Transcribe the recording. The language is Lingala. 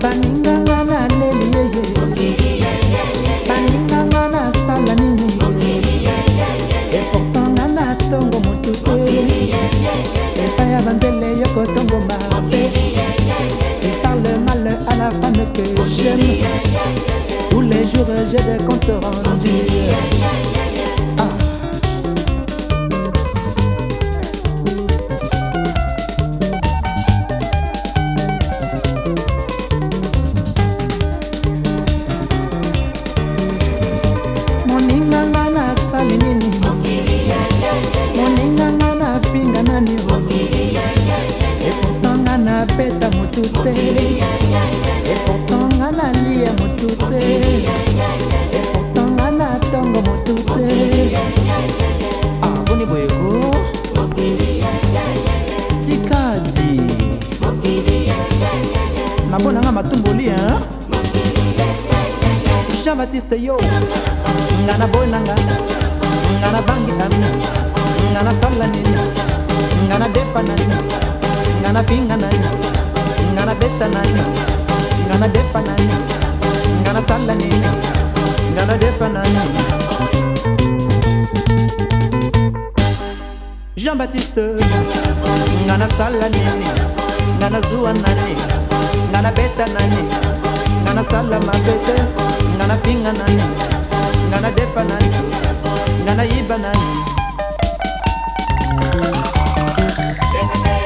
baninganga na leli yeye baninganga nasala nini eportanga na ntongo motu te epai ya banzele yo kotongo mabe tu parle mal à la femme que j'aime les jours j'ai des comptes rendus. nabeta motu te eportant nga nalia motu te eportant nga natongo motu te aboni ah, boyeko tikadi nabonanga matumboli jean baptiste yo nga naboyi nanga nga nabangi nani nga nasala nini nga nadepa nani nga napinga nani ngana beta nani ngana defa nani ngana sala nini ngana defa nani jean-baptiste ngana sala nini ngana zuwa nani ngana beta nani ngana sala mabete ngana pinga nani ngana defa nani ngana yiba nani Thank you.